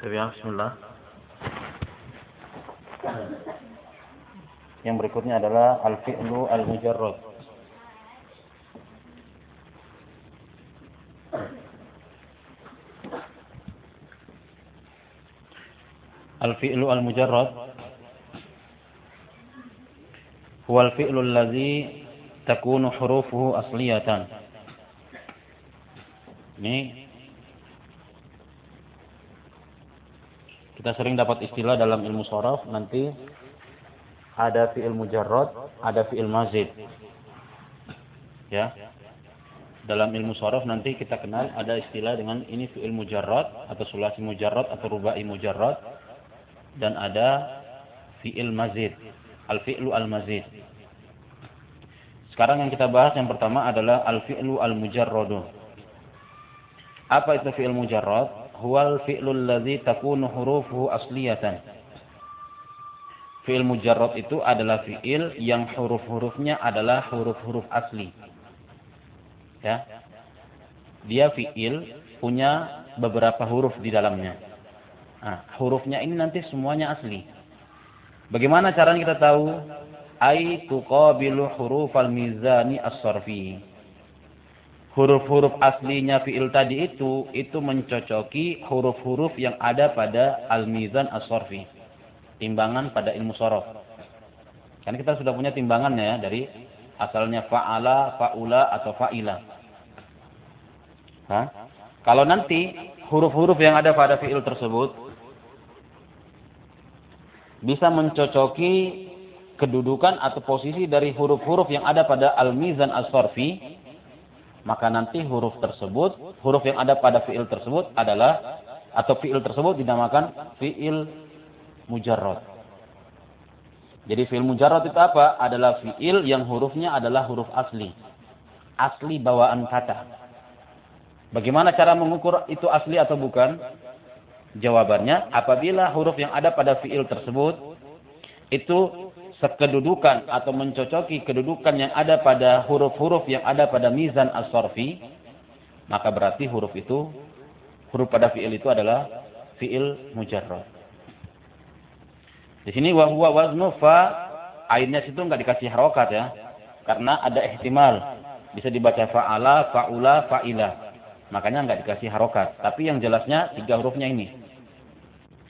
Ya, bismillah. Yang berikutnya adalah al-fi'lu al-mujarrad. Al-fi'lu al-mujarrad huwa al-fi'lu alladhi takunu hurufuhu asliyatan. Ini kita sering dapat istilah dalam ilmu sorof nanti ada fi'il mujarrad, ada fi'il mazid. Ya. Dalam ilmu sorof nanti kita kenal ada istilah dengan ini fi'il mujarrad atau sulasi mujarrad atau rubai mujarrad dan ada fi'il mazid, al-fi'lu al-mazid. Sekarang yang kita bahas yang pertama adalah al-fi'lu al-mujarradu. Apa itu fi'il mujarrad? Huwal fi'lu alladhi takunu hurufuhu asliyatan. Fi'il mujarrad itu adalah fi'il yang huruf-hurufnya adalah huruf-huruf asli. Ya. Dia fi'il punya beberapa huruf di dalamnya. Nah, hurufnya ini nanti semuanya asli. Bagaimana caranya kita tahu? Ai tuqabilu hurufal mizani as-sarfi. Huruf-huruf aslinya fi'il tadi itu itu mencocoki huruf-huruf yang ada pada al-mizan as-sarfi. Timbangan pada ilmu sorof. Kan kita sudah punya timbangannya ya dari asalnya fa'ala, fa'ula atau fa'ila. Kalau nanti huruf-huruf yang ada pada fi'il tersebut bisa mencocoki kedudukan atau posisi dari huruf-huruf yang ada pada al-mizan as-sarfi, maka nanti huruf tersebut, huruf yang ada pada fi'il tersebut adalah atau fi'il tersebut dinamakan fi'il mujarrad. Jadi fi'il mujarrad itu apa? Adalah fi'il yang hurufnya adalah huruf asli. Asli bawaan kata. Bagaimana cara mengukur itu asli atau bukan? Jawabannya, apabila huruf yang ada pada fiil tersebut itu sekedudukan atau mencocoki kedudukan yang ada pada huruf-huruf yang ada pada mizan as-sarfi, maka berarti huruf itu huruf pada fiil itu adalah fiil mujarrad. Di sini wa huwa waznu fa ainnya situ enggak dikasih harokat ya. Karena ada ihtimal. Bisa dibaca fa'ala, fa'ula, fa'ila. Makanya enggak dikasih harokat. Tapi yang jelasnya tiga hurufnya ini.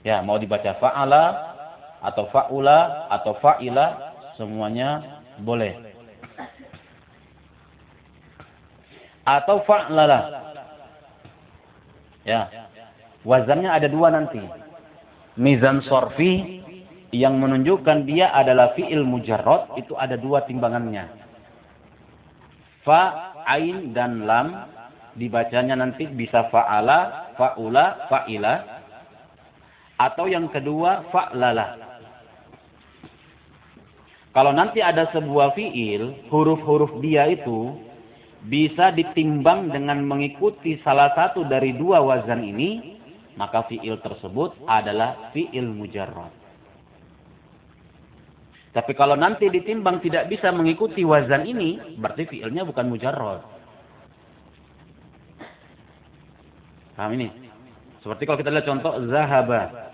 Ya, mau dibaca fa'ala atau fa'ula atau fa'ila semuanya boleh. Atau fa'lala. Ya. Wazannya ada dua nanti. Mizan sorfi yang menunjukkan dia adalah fi'il mujarrad itu ada dua timbangannya. Fa, ain dan lam dibacanya nanti bisa fa'ala, fa'ula, fa'ila atau yang kedua fa'lala. Kalau nanti ada sebuah fi'il, huruf-huruf dia itu bisa ditimbang dengan mengikuti salah satu dari dua wazan ini, maka fi'il tersebut adalah fi'il mujarrad. Tapi kalau nanti ditimbang tidak bisa mengikuti wazan ini, berarti fi'ilnya bukan mujarrad. Paham ini? Seperti kalau kita lihat contoh zahaba.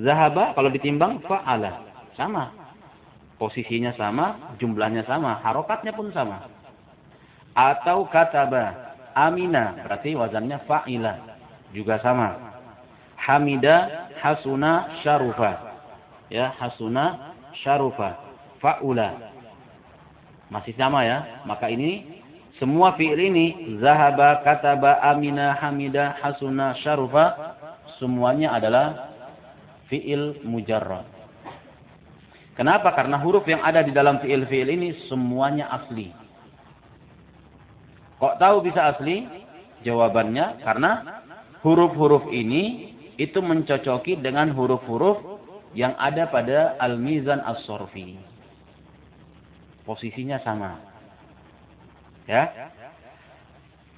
Zahaba kalau ditimbang fa'ala. Sama. Posisinya sama, jumlahnya sama, harokatnya pun sama. Atau kataba. Amina. Berarti wazannya fa'ila. Juga sama. Hamida, hasuna, syarufa. Ya, hasuna, syarufa. Fa'ula. Masih sama ya. Maka ini semua fi'il ini zahaba, kataba, amina, hamida, hasuna, syarufa semuanya adalah fi'il mujarrad. Kenapa? Karena huruf yang ada di dalam fi'il-fi'il ini semuanya asli. Kok tahu bisa asli? Jawabannya karena huruf-huruf ini itu mencocoki dengan huruf-huruf yang ada pada al-mizan as-sorfi. Posisinya sama. Ya.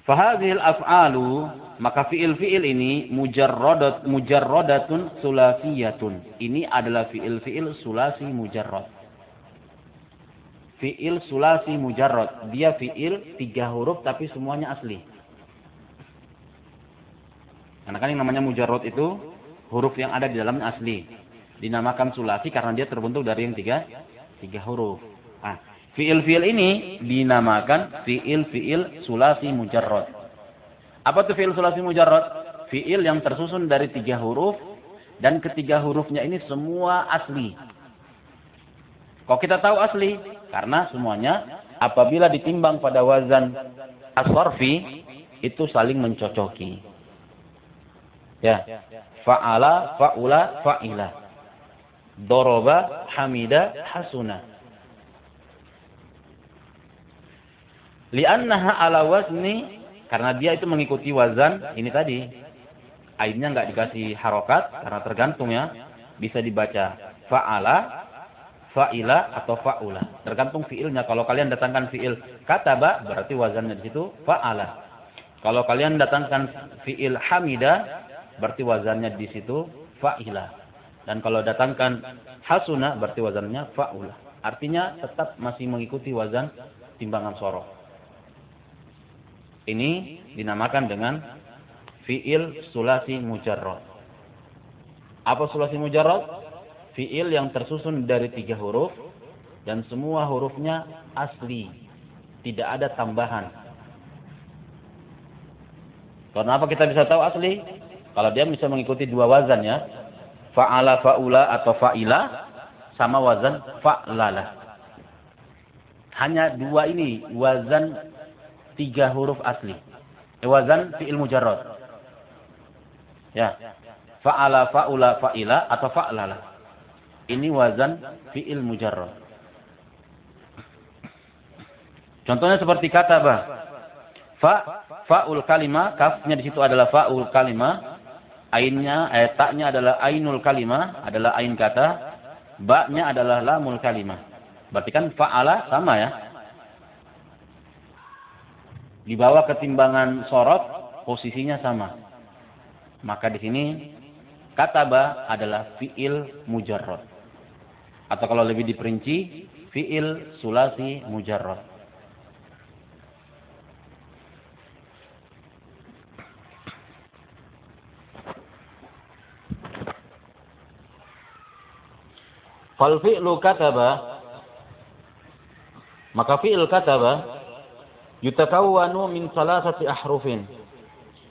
Fahadhil af'alu maka fiil-fiil ini mujarradat mujarradatun sulasiyatun. Ini adalah fiil-fiil sulasi mujarrad. Fiil sulasi mujarrad. Dia fiil tiga huruf tapi semuanya asli. Karena kan yang namanya mujarrad itu huruf yang ada di dalamnya asli. Dinamakan sulasi karena dia terbentuk dari yang tiga, tiga huruf. Ah, fiil-fiil ini dinamakan fiil-fiil sulasi mujarrad. Apa tuh fiil sulasi mujarrad? Fiil yang tersusun dari tiga huruf dan ketiga hurufnya ini semua asli. Kok kita tahu asli? Karena semuanya apabila ditimbang pada wazan aswarfi itu saling mencocoki. Ya. Fa'ala, fa'ula, fa'ila. Doroba, hamida, hasuna. Liannaha ala wazni karena dia itu mengikuti wazan ini tadi. Ainnya nggak dikasih harokat karena tergantung ya. Bisa dibaca fa'ala, fa'ila atau fa'ula. Tergantung fiilnya. Kalau kalian datangkan fiil kataba berarti wazannya di situ fa'ala. Kalau kalian datangkan fiil hamida berarti wazannya di situ fa'ila. Dan kalau datangkan hasuna berarti wazannya fa'ula. Artinya tetap masih mengikuti wazan timbangan sorok. Ini dinamakan dengan fiil sulasi mujarrad. Apa sulasi mujarrad? Fiil yang tersusun dari tiga huruf dan semua hurufnya asli, tidak ada tambahan. Kenapa kita bisa tahu asli? Kalau dia bisa mengikuti dua wazan ya, fa'ala fa'ula atau fa'ila sama wazan fa'lala. Hanya dua ini wazan tiga huruf asli. Wazan fi'il mujarrad. Ya. Fa'ala, fa'ula, fa'ila atau fa'lala. Ini wazan fi'il mujarrad. Contohnya seperti kata bah. Fa, fa'ul kalima, kafnya di situ adalah fa'ul kalima. Ainnya, eh, taknya adalah ainul kalima, adalah ain kata. Ba-nya adalah lamul kalima. Berarti kan fa'ala sama ya dibawa ketimbangan sorot posisinya sama. Maka di sini kataba adalah fiil mujarrad. Atau kalau lebih diperinci, fiil sulasi mujarrad. Fal fi'lu kataba maka fi'il kataba yutakawwanu min salasati ahrufin.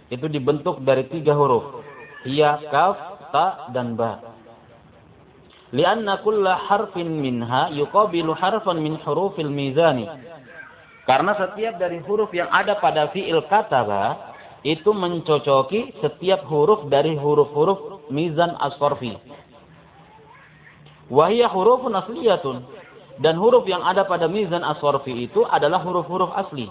Itu dibentuk dari tiga huruf. Ya, kaf, ta, dan ba. Lianna kulla harfin minha yuqabilu harfan min hurufil mizani. Karena setiap dari huruf yang ada pada fi'il kataba itu mencocoki setiap huruf dari huruf-huruf mizan asfarfi. Wahia hurufun asliyatun dan huruf yang ada pada mizan aswarfi itu adalah huruf-huruf asli.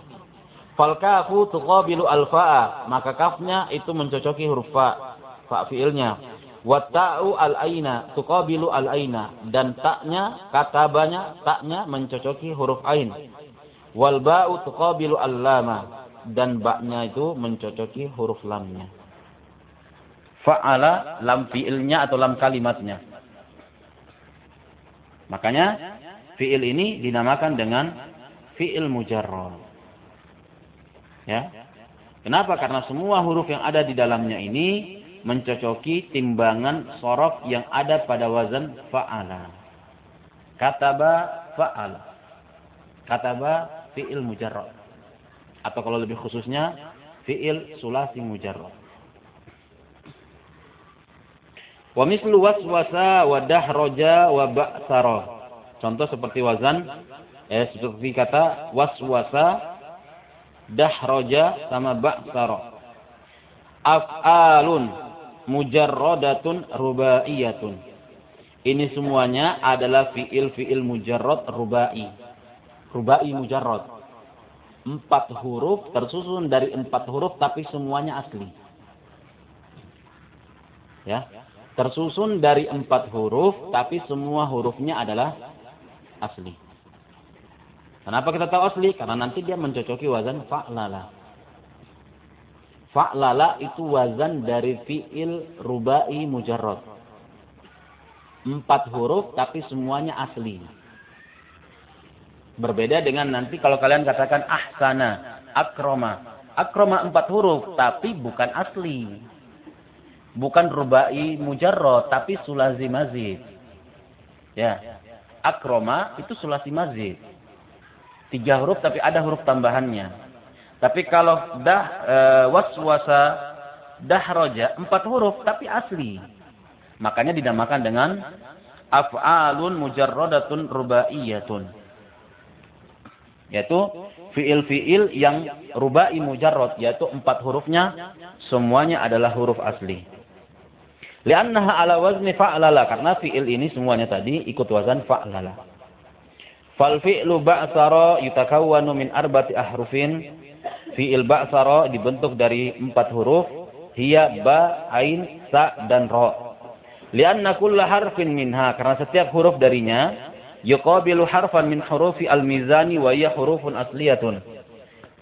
Fal kafu tuqabilu al-fa'a, maka kafnya itu mencocoki huruf fa, fa fiilnya. Wa ta'u al-aina tuqabilu al-aina dan taknya katabanya taknya mencocoki huruf ain. Wal ba'u tuqabilu al-lama dan baknya itu mencocoki huruf lamnya. Fa'ala lam fiilnya atau lam kalimatnya. Makanya fiil ini dinamakan dengan fiil mujarrad. Ya. Kenapa? Karena semua huruf yang ada di dalamnya ini mencocoki timbangan sorof yang ada pada wazan fa'ala. Kataba fa'ala. Kataba fi'il mujarrad. Atau kalau lebih khususnya fi'il sulasi mujarrad. Wa mislu waswasa wa dahroja wa ba'sara. Contoh seperti wazan, eh, seperti kata waswasa, dahroja sama ba'sara. Af'alun mujarrodatun rubaiyatun. Ini semuanya adalah fiil-fiil mujarrad rubai. Rubai mujarrad. Empat huruf tersusun dari empat huruf tapi semuanya asli. Ya, tersusun dari empat huruf tapi semua hurufnya adalah asli. Kenapa kita tahu asli? Karena nanti dia mencocoki wazan fa'lala. Fa'lala itu wazan dari fi'il rubai mujarrad. Empat huruf tapi semuanya asli. Berbeda dengan nanti kalau kalian katakan ahsana, akroma. Akroma empat huruf tapi bukan asli. Bukan rubai mujarrad, tapi sulasi mazid. Ya. Akroma itu sulasi mazid. Tiga huruf tapi ada huruf tambahannya. Tapi kalau dah e, waswasa dahroja empat huruf tapi asli. Makanya dinamakan dengan af'alun mujarradatun rubaiyatun. Yaitu fiil-fiil yang rubai mujarrad yaitu empat hurufnya semuanya adalah huruf asli. Liannaha ala wazni fa'lala karena fiil ini semuanya tadi ikut wazan fa'lala. Fal fi'lu ba'sara yutakawwanu min arba'ati ahrufin. Fiil ba'sara dibentuk dari empat huruf. Hiya ba, ain, sa, dan ro. Lianna kulla harfin minha karena setiap huruf darinya yuqabilu harfan min hurufi al-mizani wa hiya hurufun asliyatun.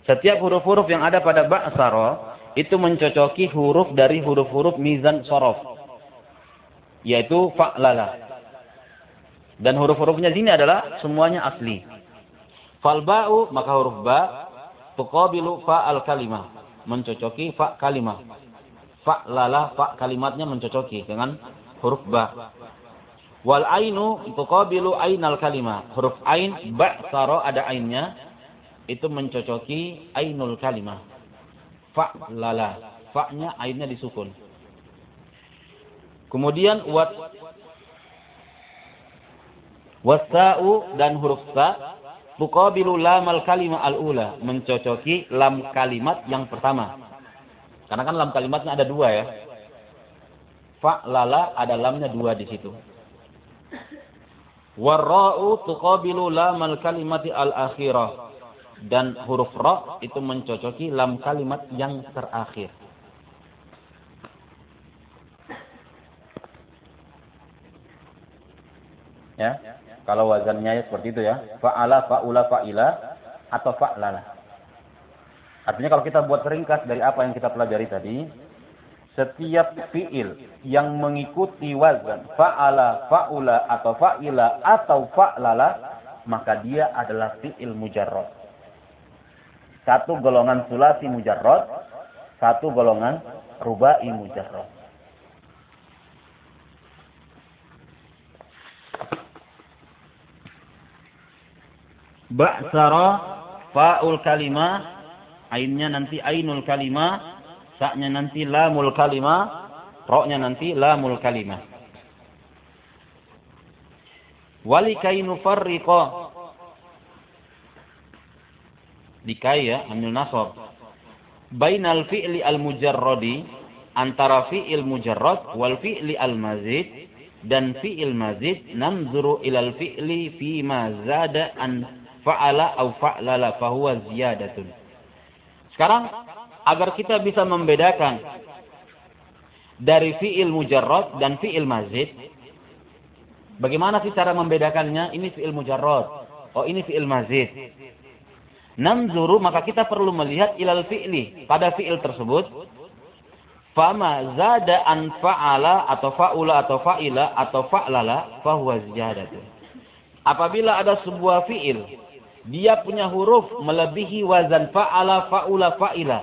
Setiap huruf-huruf yang ada pada ba'sara itu mencocoki huruf dari huruf-huruf mizan sorof yaitu fa'lala. Dan huruf-hurufnya sini adalah semuanya asli. Fal ba'u maka huruf ba tuqabilu fa'al kalimah, mencocoki fa kalimah. Fa'lala fa kalimatnya mencocoki dengan huruf ba. Wal ainu tuqabilu ainal kalimah. Huruf ain ba saro ada ainnya itu mencocoki ainul kalimah. Fa'lala. Fa-nya ainnya disukun. Kemudian wat wasa'u dan huruf sa tuqabilu lamal kalimah al-ula, mencocoki lam kalimat yang pertama. Karena kan lam kalimatnya ada dua ya. Fa lala ada lamnya dua di situ. Warra'u tuqabilu lamal kalimati al-akhirah. Dan huruf ra itu mencocoki lam kalimat yang terakhir. Ya. Kalau wazannya seperti itu ya. Fa'ala, fa'ula, fa'ila atau fa'lala. Artinya kalau kita buat ringkas dari apa yang kita pelajari tadi, setiap fiil yang mengikuti wazan fa'ala, fa'ula atau fa'ila atau fa'lala, maka dia adalah fiil mujarrad. Satu golongan sulasi mujarrad, satu golongan rubai mujarrad. Ba'sara fa'ul kalimah ainnya nanti ainul kalimah saknya nanti lamul kalimah roknya nanti lamul kalimah walikai nufarriqa. Dikai ya ambil nasab. Bainal fi'li al mujarradi antara fi'il mujarrad wal fi'li al mazid dan fi'il mazid namzuru ilal fi'li fi ma zada an fa'ala au fa'lala fahuwa ziyadatun. Sekarang agar kita bisa membedakan dari fi'il mujarrad dan fi'il mazid. Bagaimana sih cara membedakannya? Ini fi'il mujarrad. Oh ini fi'il mazid. Namzuru maka kita perlu melihat ilal fi'li pada fi'il tersebut. Fama zada an fa'ala atau fa'ula atau fa'ila atau fa'lala fahuwa ziyadatun. Apabila ada sebuah fi'il dia punya huruf melebihi wazan fa'ala fa'ula fa'ila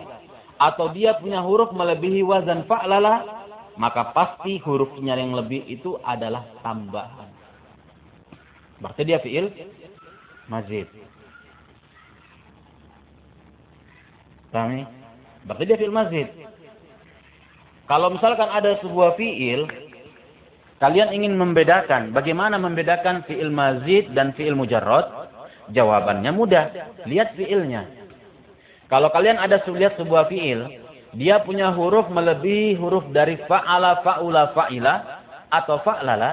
atau dia punya huruf melebihi wazan fa'lala maka pasti hurufnya yang lebih itu adalah tambahan berarti dia fi'il mazid Pahami? Berarti dia fi'il mazid. Kalau misalkan ada sebuah fi'il, kalian ingin membedakan, bagaimana membedakan fi'il mazid dan fi'il mujarrad? Jawabannya mudah. Lihat fiilnya. Kalau kalian ada lihat sebuah fiil, dia punya huruf melebihi huruf dari fa'ala, fa'ula, fa'ila, atau fa'lala,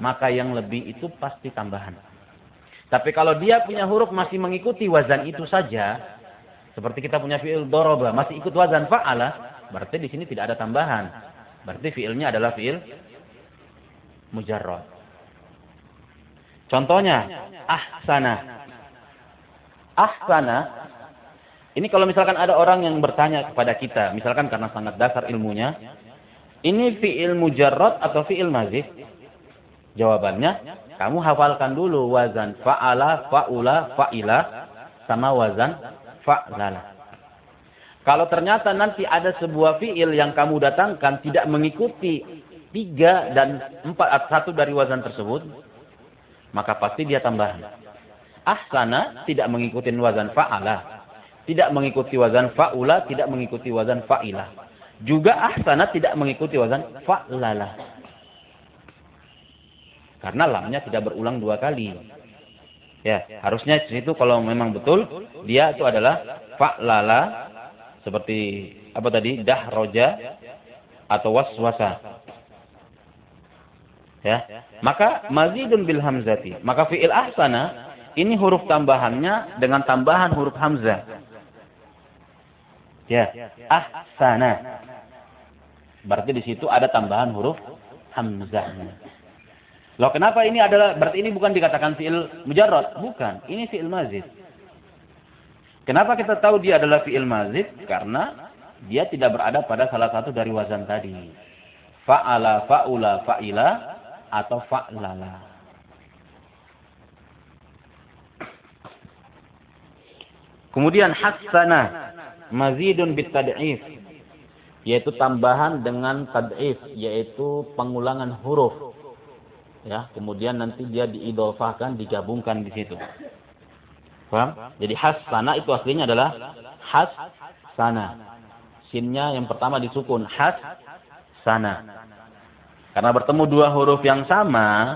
maka yang lebih itu pasti tambahan. Tapi kalau dia punya huruf masih mengikuti wazan itu saja, seperti kita punya fiil doroba, masih ikut wazan fa'ala, berarti di sini tidak ada tambahan. Berarti fiilnya adalah fiil mujarrad. Contohnya, ahsana ahsana ini kalau misalkan ada orang yang bertanya kepada kita, misalkan karena sangat dasar ilmunya, ini fi'il mujarrad atau fi'il mazid? Jawabannya, kamu hafalkan dulu wazan fa'ala, fa'ula, fa'ila, sama wazan fa'lala. Kalau ternyata nanti ada sebuah fiil yang kamu datangkan tidak mengikuti tiga dan empat satu dari wazan tersebut, maka pasti dia tambahan. Ahsana tidak mengikuti wazan fa'ala. Tidak mengikuti wazan fa'ula, tidak mengikuti wazan fa'ila. Juga ahsana tidak mengikuti wazan fa'lala. Karena lamnya tidak berulang dua kali. Ya, harusnya di situ kalau memang betul dia itu adalah fa'lala seperti apa tadi? Dahroja atau waswasa. Ya. Maka mazidun bil hamzati. Maka fi'il ahsana ini huruf tambahannya dengan tambahan huruf hamzah. Ya, ahsana. Berarti di situ ada tambahan huruf hamzahnya. Loh kenapa ini adalah berarti ini bukan dikatakan fi'il mujarrad? Bukan, ini fi'il mazid. Kenapa kita tahu dia adalah fi'il mazid? Karena dia tidak berada pada salah satu dari wazan tadi. Fa'ala, fa'ula, fa'ila, atau fa'lala. Kemudian hasana mazidun bit tad'if yaitu tambahan dengan tad'if yaitu pengulangan huruf. Ya, kemudian nanti dia diidofahkan digabungkan di situ. Paham? Jadi hasana itu aslinya adalah has sana. Sinnya yang pertama disukun has sana. Karena bertemu dua huruf yang sama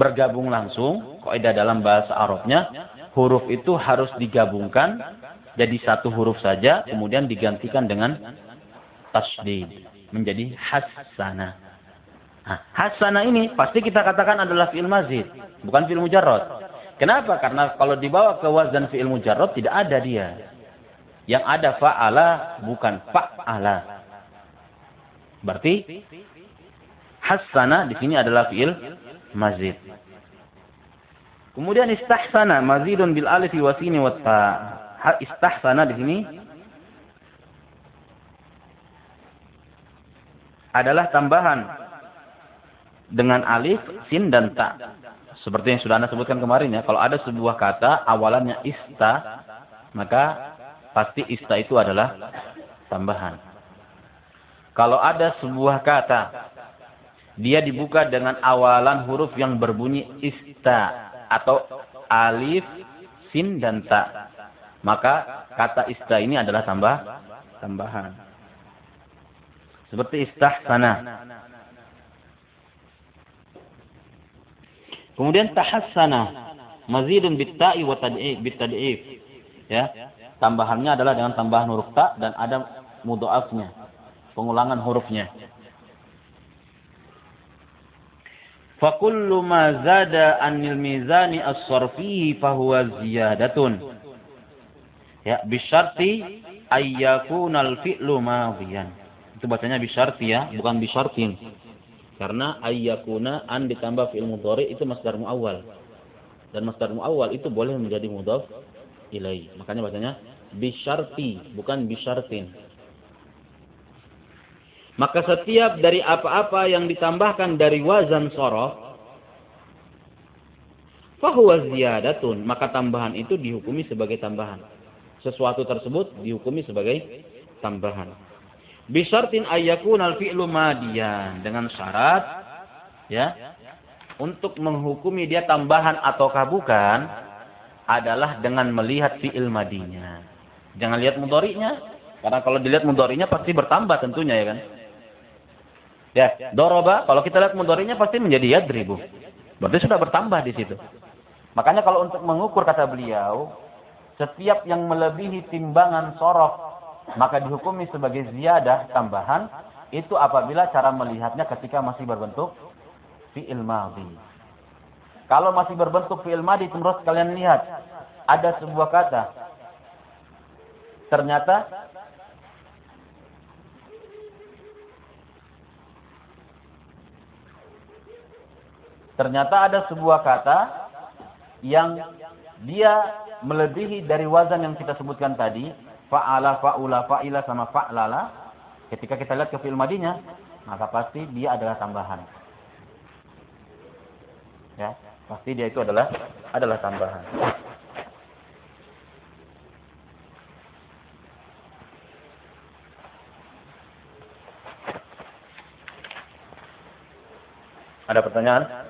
bergabung langsung, kaidah dalam bahasa Arabnya, huruf itu harus digabungkan jadi satu huruf saja kemudian digantikan dengan tasdid menjadi hasana. Nah, hasana ini pasti kita katakan adalah fi'il mazid, bukan fi'il mujarrad. Kenapa? Karena kalau dibawa ke wazan fi'il mujarrad tidak ada dia. Yang ada fa'ala bukan fa'ala. Berarti hasana di sini adalah fi'il mazid. Kemudian istahsana mazidun bil alif wa sini wa ta. Istahsana di sini adalah tambahan dengan alif, sin dan ta. Seperti yang sudah Anda sebutkan kemarin ya, kalau ada sebuah kata awalannya ista, maka pasti ista itu adalah tambahan. Kalau ada sebuah kata dia dibuka dengan awalan huruf yang berbunyi ista atau alif, sin dan ta. Maka kata ista ini adalah tambah tambahan. Seperti istahsana. Kemudian tahassana mazidun bitta'i wa tad'if. Ya. Tambahannya adalah dengan tambahan huruf ta dan ada mudha'afnya. Pengulangan hurufnya. Fakullu ma zada anil mizani as-sarfi fahuwa ziyadatun. Ya, bisyarti ayyakunal fi'lu madhiyan. Itu bacanya bisyarti ya, bukan bisyartin. Karena ayyakuna an ditambah fi'il mudhari itu masdar muawwal. Dan masdar muawwal itu boleh menjadi mudhaf ilai. Makanya bacanya bisyarti, bukan bisyartin. Maka setiap dari apa-apa yang ditambahkan dari wazan sorof, fahuwa ziyadatun. Maka tambahan itu dihukumi sebagai tambahan. Sesuatu tersebut dihukumi sebagai tambahan. Bisartin ayakun al fi'lu madiyan dengan syarat ya untuk menghukumi dia tambahan ataukah bukan adalah dengan melihat fi'il madinya. Jangan lihat mudorinya. Karena kalau dilihat mudorinya pasti bertambah tentunya ya kan. Ya, doroba kalau kita lihat mudorinya pasti menjadi yadribu. Berarti sudah bertambah di situ. Makanya kalau untuk mengukur kata beliau, setiap yang melebihi timbangan sorof maka dihukumi sebagai ziyadah tambahan itu apabila cara melihatnya ketika masih berbentuk fi'il madhi. Kalau masih berbentuk fi'il madhi terus kalian lihat ada sebuah kata ternyata Ternyata ada sebuah kata yang dia melebihi dari wazan yang kita sebutkan tadi, fa'ala, fa'ula, fa'ila sama fa'lala. Ketika kita lihat ke fi'il madinya, maka pasti dia adalah tambahan. Ya, pasti dia itu adalah adalah tambahan. Ada pertanyaan?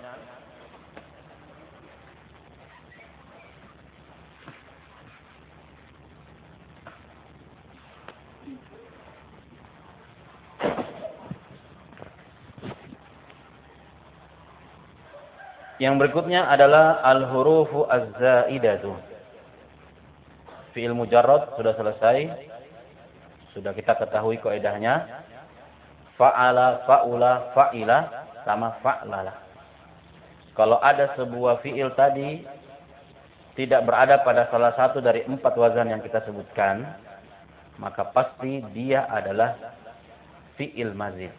Yang berikutnya adalah al-hurufu az-zaidatu. Fi'il mujarrad sudah selesai. Sudah kita ketahui kaidahnya. Fa'ala, fa'ula, fa'ila sama fa'lala. Kalau ada sebuah fi'il tadi tidak berada pada salah satu dari empat wazan yang kita sebutkan, maka pasti dia adalah fi'il mazid.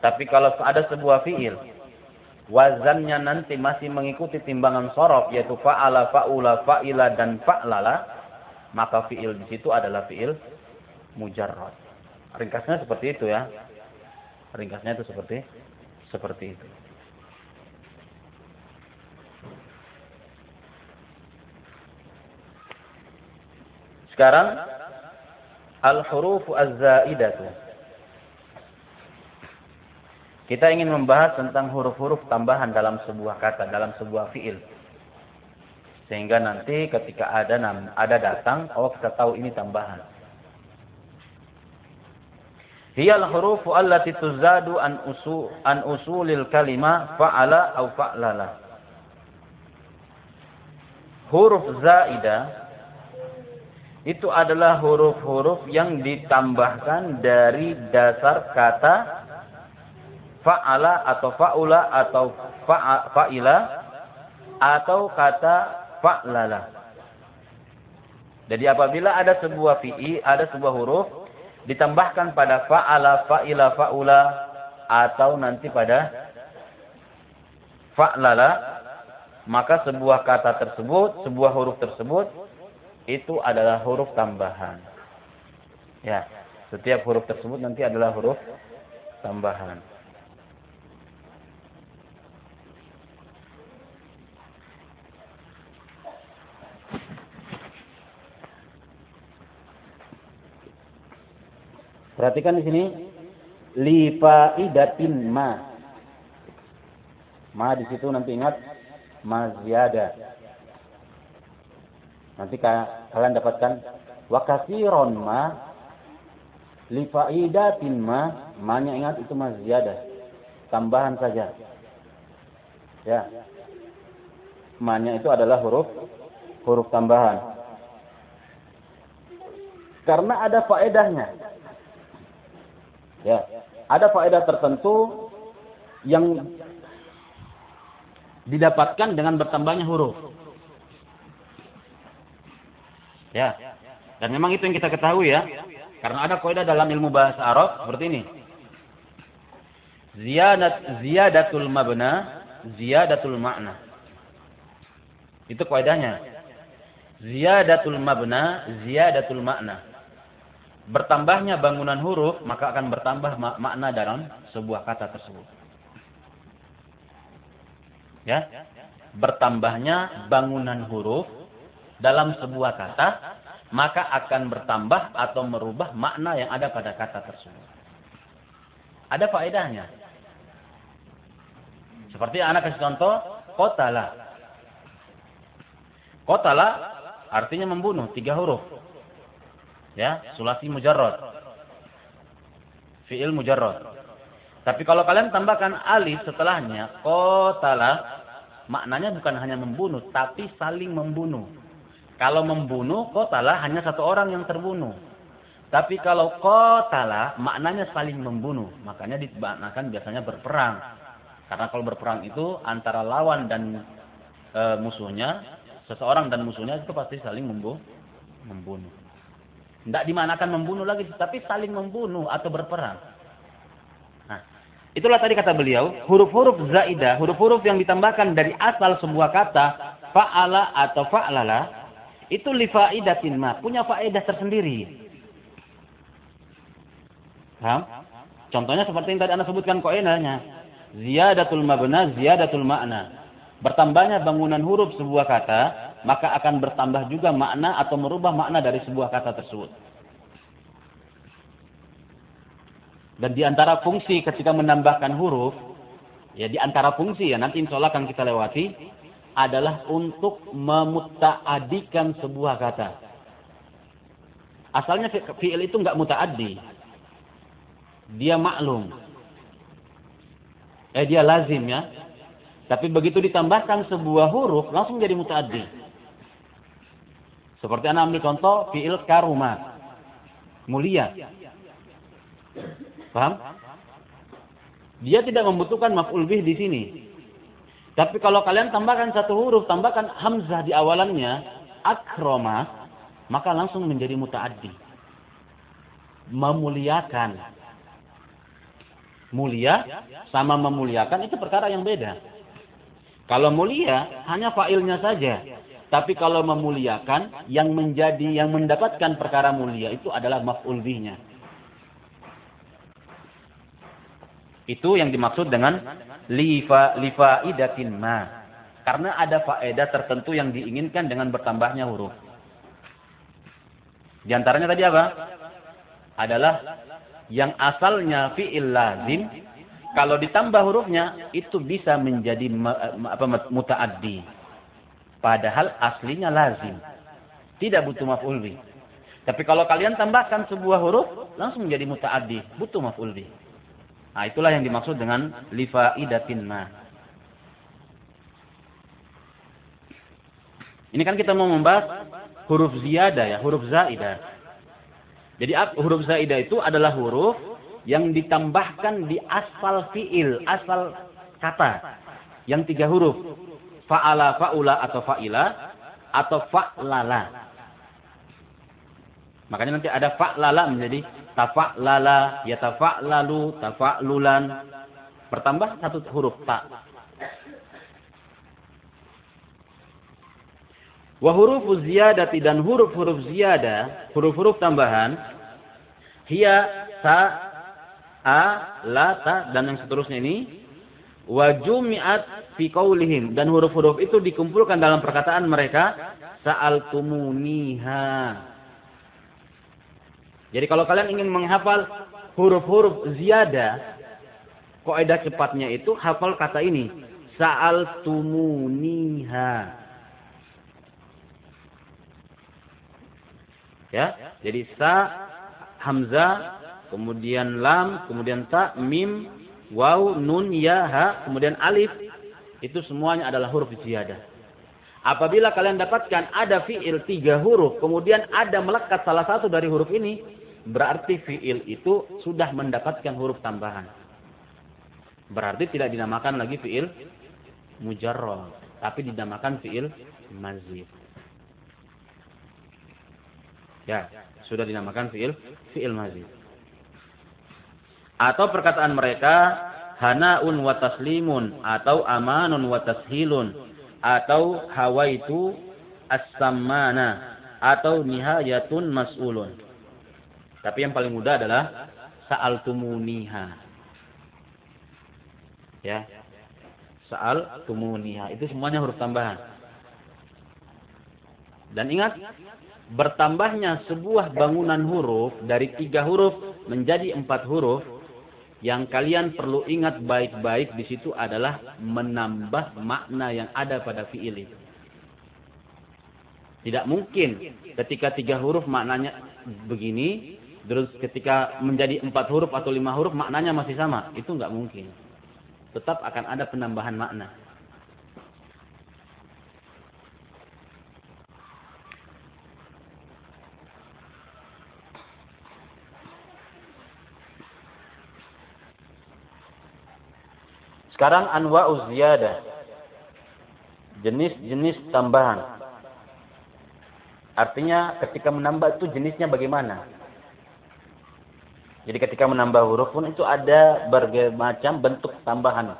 Tapi kalau ada sebuah fi'il wazannya nanti masih mengikuti timbangan sorof yaitu fa'ala, fa'ula, fa'ila dan fa'lala, maka fi'il di situ adalah fi'il mujarrad. Ringkasnya seperti itu ya. Ringkasnya itu seperti seperti itu. Sekarang al-huruf az-zaidatu. Kita ingin membahas tentang huruf-huruf tambahan dalam sebuah kata, dalam sebuah fiil. Sehingga nanti ketika ada ada datang, oh kita tahu ini tambahan. Hiyal hurufu allati tuzadu an usu an usulil kalima fa'ala au fa'lala. Huruf zaidah itu adalah huruf-huruf yang ditambahkan dari dasar kata fa'ala atau fa'ula atau fa'ila atau kata fa'lala. Jadi apabila ada sebuah fi'i, ada sebuah huruf ditambahkan pada fa'ala, fa'ila, fa'ula atau nanti pada fa'lala, maka sebuah kata tersebut, sebuah huruf tersebut itu adalah huruf tambahan. Ya, setiap huruf tersebut nanti adalah huruf tambahan. Perhatikan di sini li faidatin ma. Ma di situ nanti ingat ma ziyada. Nanti kalian dapatkan wa katsiron ma li faidatin ma, ma-nya ingat itu ma ziyada. Tambahan saja. Ya. Ma-nya itu adalah huruf huruf tambahan. Karena ada faedahnya. Ya, ada faedah tertentu yang didapatkan dengan bertambahnya huruf. Ya. Dan memang itu yang kita ketahui ya. Karena ada kaidah dalam ilmu bahasa Arab seperti ini. Ziyadat ziyadatul mabna, ziyadatul makna. Itu kaidahnya. Ziyadatul mabna, ziyadatul makna bertambahnya bangunan huruf, maka akan bertambah mak makna dalam sebuah kata tersebut. Ya. Bertambahnya bangunan huruf dalam sebuah kata, maka akan bertambah atau merubah makna yang ada pada kata tersebut. Ada faedahnya. Seperti anak kasih contoh, kotala. Kotala artinya membunuh, tiga huruf. Ya, sulasi mujarrad. Fi'il mujarrad. Tapi kalau kalian tambahkan alif setelahnya, qatala, maknanya bukan hanya membunuh, tapi saling membunuh. Kalau membunuh, qatala hanya satu orang yang terbunuh. Tapi kalau qatala, maknanya saling membunuh. Makanya dimaknakan biasanya berperang. Karena kalau berperang itu antara lawan dan e, musuhnya, seseorang dan musuhnya itu pasti saling membunuh. Tidak dimanakan membunuh lagi, tapi saling membunuh atau berperang. Nah, itulah tadi kata beliau, huruf-huruf zaidah, huruf-huruf yang ditambahkan dari asal sebuah kata, fa'ala atau fa'lala, itu li faidatin ma, punya faedah tersendiri. Paham? Contohnya seperti yang tadi Anda sebutkan koenanya. Ziyadatul mabna, ziyadatul makna. Bertambahnya bangunan huruf sebuah kata, maka akan bertambah juga makna atau merubah makna dari sebuah kata tersebut. Dan di antara fungsi ketika menambahkan huruf, Ya di antara fungsi ya nanti insya Allah akan kita lewati adalah untuk memuta'adikan sebuah kata. Asalnya fi'il itu nggak muta'addi. Dia maklum. Eh dia lazim ya. Tapi begitu ditambahkan sebuah huruf langsung jadi muta'addi. Seperti anak ambil contoh fi'il karuma. Mulia. Paham? Dia tidak membutuhkan maf'ul bih di sini. Tapi kalau kalian tambahkan satu huruf, tambahkan hamzah di awalannya, akroma, maka langsung menjadi mutaaddi. Memuliakan. Mulia sama memuliakan itu perkara yang beda. Kalau mulia hanya fa'ilnya saja. Tapi kalau memuliakan yang menjadi yang mendapatkan perkara mulia itu adalah maf'ul bihnya. Itu yang dimaksud dengan lifa lifa idatin ma. Karena ada faedah tertentu yang diinginkan dengan bertambahnya huruf. Di antaranya tadi apa? Adalah yang asalnya fi'il lazim kalau ditambah hurufnya itu bisa menjadi apa mutaaddi. Padahal aslinya lazim. Tidak butuh maf'ul Tapi kalau kalian tambahkan sebuah huruf langsung menjadi mutaaddi, butuh maf'ul Nah, itulah yang dimaksud dengan lifaidatin ma. Ini kan kita mau membahas huruf ziyada ya, huruf zaidah. Jadi huruf zaidah itu adalah huruf yang ditambahkan di asal fiil, asal kata. Yang tiga huruf. Fa'ala, fa'ula atau fa'ila atau fa'lala. Makanya nanti ada fa'lala menjadi tafa'lala, ya tafa'lalu, tafa'lulan. Bertambah satu huruf ta. Wa huruf ziyadati dan huruf-huruf ziyada, huruf-huruf tambahan, hiya, ta, a, la, ta, dan yang seterusnya ini, wa jumi'at fi dan huruf-huruf itu dikumpulkan dalam perkataan mereka sa'altumuniha jadi kalau kalian ingin menghafal huruf-huruf ziyada, kaidah cepatnya itu hafal kata ini. Sa'al tumuniha. Ya, jadi sa, hamzah, kemudian lam, kemudian ta, mim, waw, nun, ya, ha, kemudian alif. Itu semuanya adalah huruf ziyadah. Apabila kalian dapatkan ada fiil tiga huruf, kemudian ada melekat salah satu dari huruf ini, berarti fiil itu sudah mendapatkan huruf tambahan. Berarti tidak dinamakan lagi fiil mujarrad, tapi dinamakan fiil mazid. Ya, sudah dinamakan fiil fiil mazid. Atau perkataan mereka hanaun wa taslimun atau amanun wa tashilun atau hawaitu as-sammana atau nihayatun mas'ulun. Tapi yang paling mudah adalah sa'al tumuniha. Ya. Sa'al tumuniha. Itu semuanya huruf tambahan. Dan ingat, bertambahnya sebuah bangunan huruf dari tiga huruf menjadi empat huruf, yang kalian perlu ingat baik-baik di situ adalah menambah makna yang ada pada fi'il itu. Tidak mungkin ketika tiga huruf maknanya begini, Terus ketika menjadi empat huruf atau lima huruf maknanya masih sama. Itu nggak mungkin. Tetap akan ada penambahan makna. Sekarang anwa'uz ziyadah. Jenis-jenis tambahan. Artinya ketika menambah itu jenisnya bagaimana? Jadi ketika menambah huruf pun itu ada berbagai macam bentuk tambahan.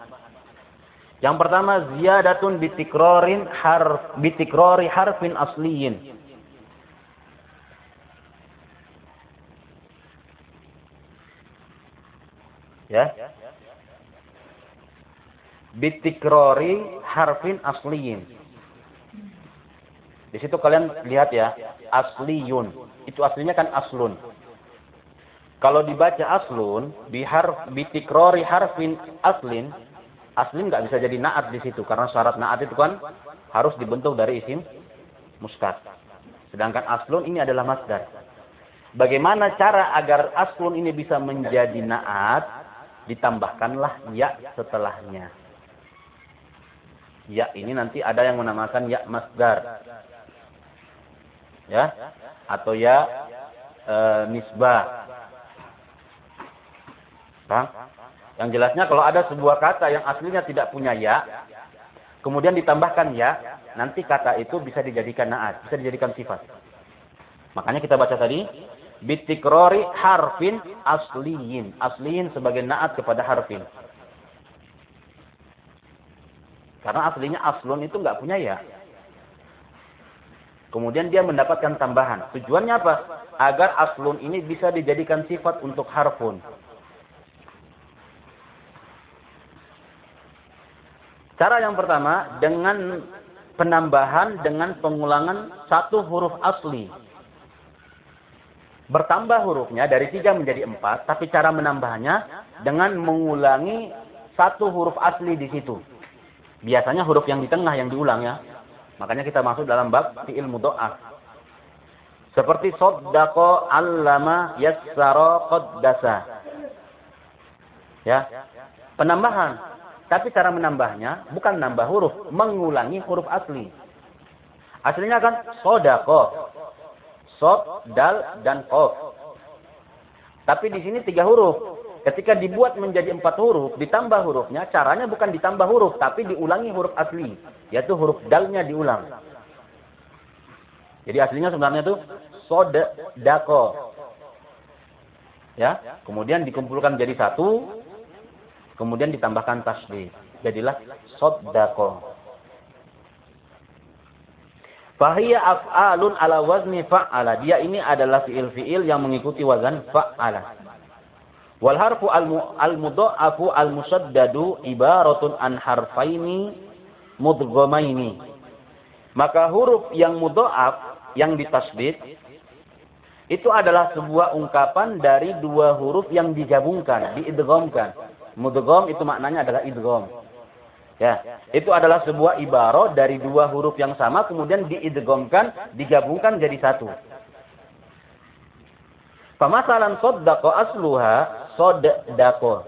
Yang pertama ziyadatun bitikrorin harf bitikrori harfin asliyin. Ya. Bitikrori harfin asliyin. Di situ kalian lihat ya, asliyun. Itu aslinya kan aslun. Kalau dibaca aslun, bihar, bitikrori harfin aslin, Aslin nggak bisa jadi naat di situ karena syarat naat itu kan harus dibentuk dari isim muskat. Sedangkan aslun ini adalah masdar. Bagaimana cara agar aslun ini bisa menjadi naat? Ditambahkanlah ya setelahnya. Ya ini nanti ada yang menamakan ya masdar. Ya, atau ya e, nisbah. Yang jelasnya kalau ada sebuah kata yang aslinya tidak punya ya, kemudian ditambahkan ya, nanti kata itu bisa dijadikan naat, bisa dijadikan sifat. Makanya kita baca tadi, bitikrori harfin asliyin. Asliyin sebagai naat kepada harfin. Karena aslinya aslun itu nggak punya ya. Kemudian dia mendapatkan tambahan. Tujuannya apa? Agar aslun ini bisa dijadikan sifat untuk harfun. Cara yang pertama dengan penambahan dengan pengulangan satu huruf asli. Bertambah hurufnya dari tiga menjadi empat, tapi cara menambahnya dengan mengulangi satu huruf asli di situ. Biasanya huruf yang di tengah yang diulang ya. Makanya kita masuk dalam bab fi'il mudha'af. Seperti soddaqo allama yassara qaddasa. Ya. Penambahan tapi cara menambahnya bukan nambah huruf, mengulangi huruf asli. Aslinya kan sodako. Sod, dal, dan kof. Tapi di sini tiga huruf. Ketika dibuat menjadi empat huruf, ditambah hurufnya, caranya bukan ditambah huruf, tapi diulangi huruf asli. Yaitu huruf dalnya diulang. Jadi aslinya sebenarnya itu sodako. Ya, kemudian dikumpulkan jadi satu, Kemudian ditambahkan tasbih. Jadilah soddaqo. Fahiyya af'alun ala wazni fa'ala. Dia ini adalah fi'il-fi'il yang mengikuti wazan fa'ala. Wal harfu al-mudha'afu al-musaddadu ibaratun an harfaini mudghamaini. Maka huruf yang mudha'af yang ditasbih itu adalah sebuah ungkapan dari dua huruf yang digabungkan, diidghamkan. Mudgham itu maknanya adalah idgham. Ya, itu adalah sebuah ibarat dari dua huruf yang sama kemudian diidghamkan, digabungkan jadi satu. Pemasalan soddako asluha soddako.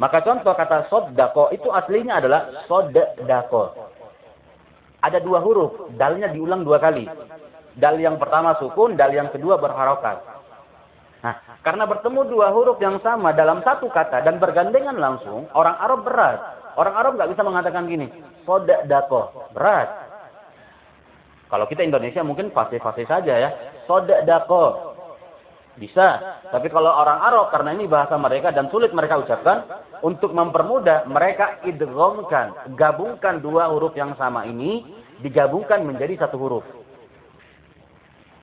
Maka contoh kata soddako itu aslinya adalah soddako. Ada dua huruf, dalnya diulang dua kali. Dal yang pertama sukun, dal yang kedua berharokat. Nah, karena bertemu dua huruf yang sama dalam satu kata dan bergandengan langsung, orang Arab berat. Orang Arab nggak bisa mengatakan gini, sodak dako, berat. Kalau kita Indonesia mungkin fase-fase saja ya, sodak dako, bisa. Tapi kalau orang Arab karena ini bahasa mereka dan sulit mereka ucapkan, untuk mempermudah mereka idghamkan, gabungkan dua huruf yang sama ini digabungkan menjadi satu huruf.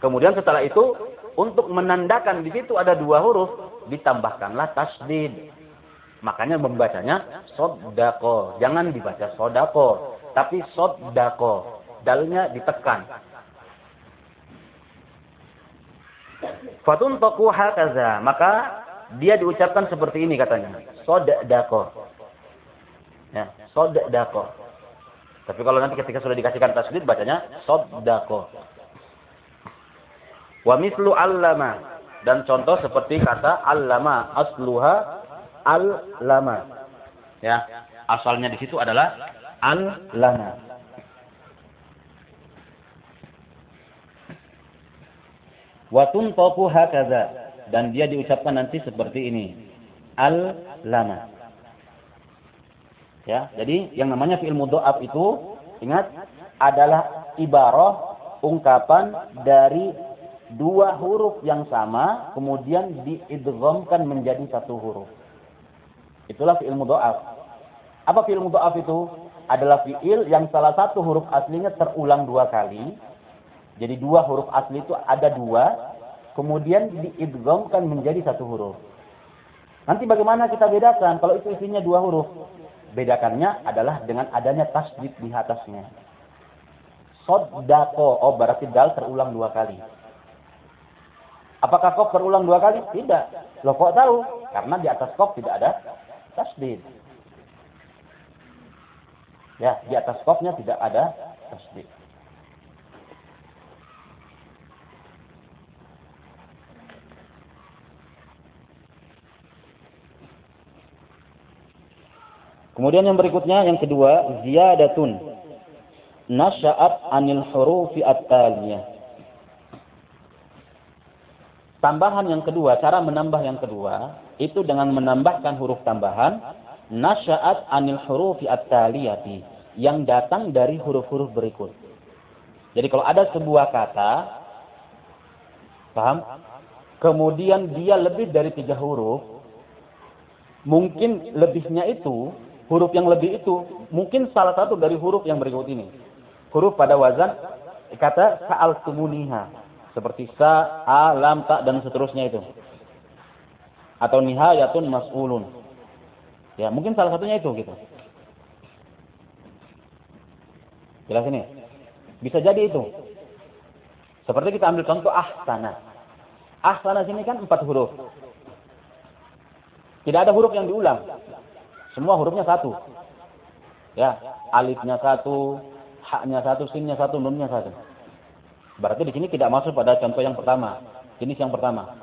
Kemudian setelah itu untuk menandakan di situ ada dua huruf, ditambahkanlah tasdid. Makanya membacanya sodako. Jangan dibaca sodako. Tapi sodako. Dalnya ditekan. Fatun toku hakaza. Maka dia diucapkan seperti ini katanya. Sodako. Ya, sodako. Tapi kalau nanti ketika sudah dikasihkan tasdid bacanya sodako. Wa mislu allama. Dan contoh seperti kata allama. Asluha al-lama. Ya. Asalnya di situ adalah al-lama. Wa tuntaku hakaza. Dan dia diucapkan nanti seperti ini. Al-lama. Ya, jadi yang namanya fi'il mudha'af itu ingat adalah ibarah ungkapan dari dua huruf yang sama kemudian diidghamkan menjadi satu huruf. Itulah fi'il mudha'af. Apa fi'il mudha'af itu? Adalah fi'il yang salah satu huruf aslinya terulang dua kali. Jadi dua huruf asli itu ada dua, kemudian diidghamkan menjadi satu huruf. Nanti bagaimana kita bedakan kalau itu isinya dua huruf? Bedakannya adalah dengan adanya tasdid di atasnya. Soddako, oh berarti dal terulang dua kali. Apakah kok berulang dua kali? Tidak. Loh kok tahu? Karena di atas kok tidak ada tasdid. Ya, di atas kofnya tidak ada tasdid. Kemudian yang berikutnya yang kedua ziyadatun nasya'at anil hurufi at-taliyah. Tambahan yang kedua, cara menambah yang kedua itu dengan menambahkan huruf tambahan nasya'at anil hurufi at-taliyati yang datang dari huruf-huruf berikut. Jadi kalau ada sebuah kata paham? Kemudian dia lebih dari tiga huruf, mungkin lebihnya itu huruf yang lebih itu mungkin salah satu dari huruf yang berikut ini. Huruf pada wazan kata sa'al tumuniha. Seperti sa, a, lam, ta, dan seterusnya itu. Atau nihayatun mas'ulun. Ya, mungkin salah satunya itu gitu. Jelas ini? Bisa jadi itu. Seperti kita ambil contoh ahsana. Ahsana sini kan empat huruf. Tidak ada huruf yang diulang. Semua hurufnya satu. Ya, alifnya satu, haknya satu, sinnya satu, nunnya satu. Berarti di sini tidak masuk pada contoh yang pertama, jenis yang pertama.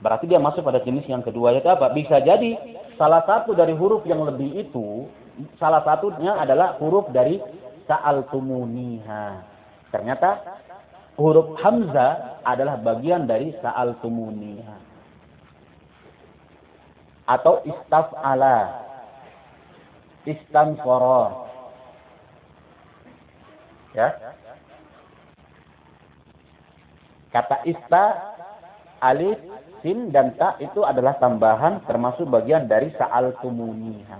Berarti dia masuk pada jenis yang kedua yaitu apa? Bisa jadi salah satu dari huruf yang lebih itu salah satunya adalah huruf dari sa'altumuniha. Ternyata huruf hamzah adalah bagian dari sa'altumuniha. Atau istaf'ala istanfara. Ya. Kata ista, alif, sin, dan ta itu adalah tambahan termasuk bagian dari sa'al tumuniha.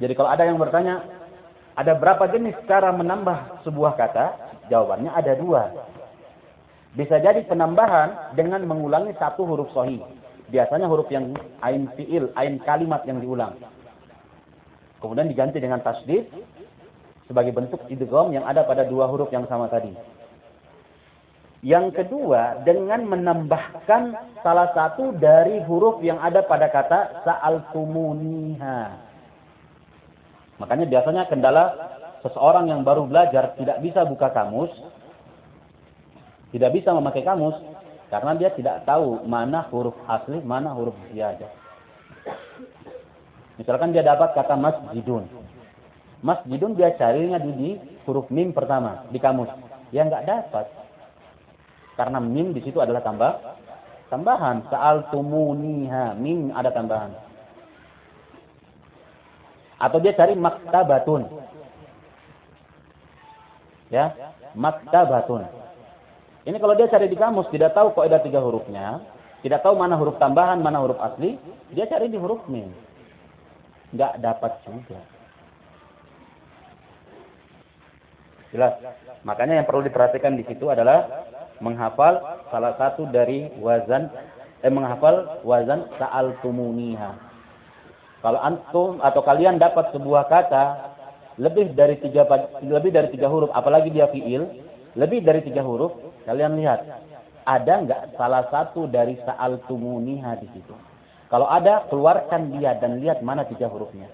Jadi kalau ada yang bertanya, ada berapa jenis cara menambah sebuah kata? Jawabannya ada dua. Bisa jadi penambahan dengan mengulangi satu huruf sohi. Biasanya huruf yang ain fi'il, ain kalimat yang diulang. Kemudian diganti dengan tasdid sebagai bentuk idgham yang ada pada dua huruf yang sama tadi. Yang kedua, dengan menambahkan salah satu dari huruf yang ada pada kata sa'altumuniha. Makanya biasanya kendala seseorang yang baru belajar tidak bisa buka kamus, tidak bisa memakai kamus, karena dia tidak tahu mana huruf asli, mana huruf ziyadah. Misalkan dia dapat kata masjidun. Masjidun dia carinya di, huruf mim pertama di kamus. Ya nggak dapat. Karena mim di situ adalah tambah tambahan. Saal tumuniha. Mim ada tambahan. Atau dia cari maktabatun. Ya, maktabatun. Ini kalau dia cari di kamus tidak tahu kok ada tiga hurufnya, tidak tahu mana huruf tambahan, mana huruf asli, dia cari di huruf mim nggak dapat juga. Jelas. Makanya yang perlu diperhatikan di situ adalah menghafal salah satu dari wazan eh menghafal wazan sa'al tumuniha. Kalau antum atau kalian dapat sebuah kata lebih dari tiga lebih dari tiga huruf, apalagi dia fiil, lebih dari tiga huruf, kalian lihat ada nggak salah satu dari sa'al tumuniha di situ? Kalau ada, keluarkan dia dan lihat mana tiga hurufnya.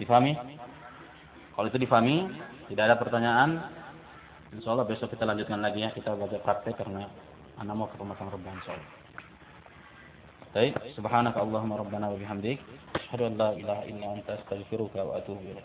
Difahami? Kalau itu difahami, tidak ada pertanyaan, Insya Allah besok kita lanjutkan lagi ya. Kita belajar praktek karena anak mau ke pematang rebahan soal. Baik, subhanaka Allahumma rabbana wa bihamdik. Asyhadu an la ilaha illa anta astaghfiruka wa atubu.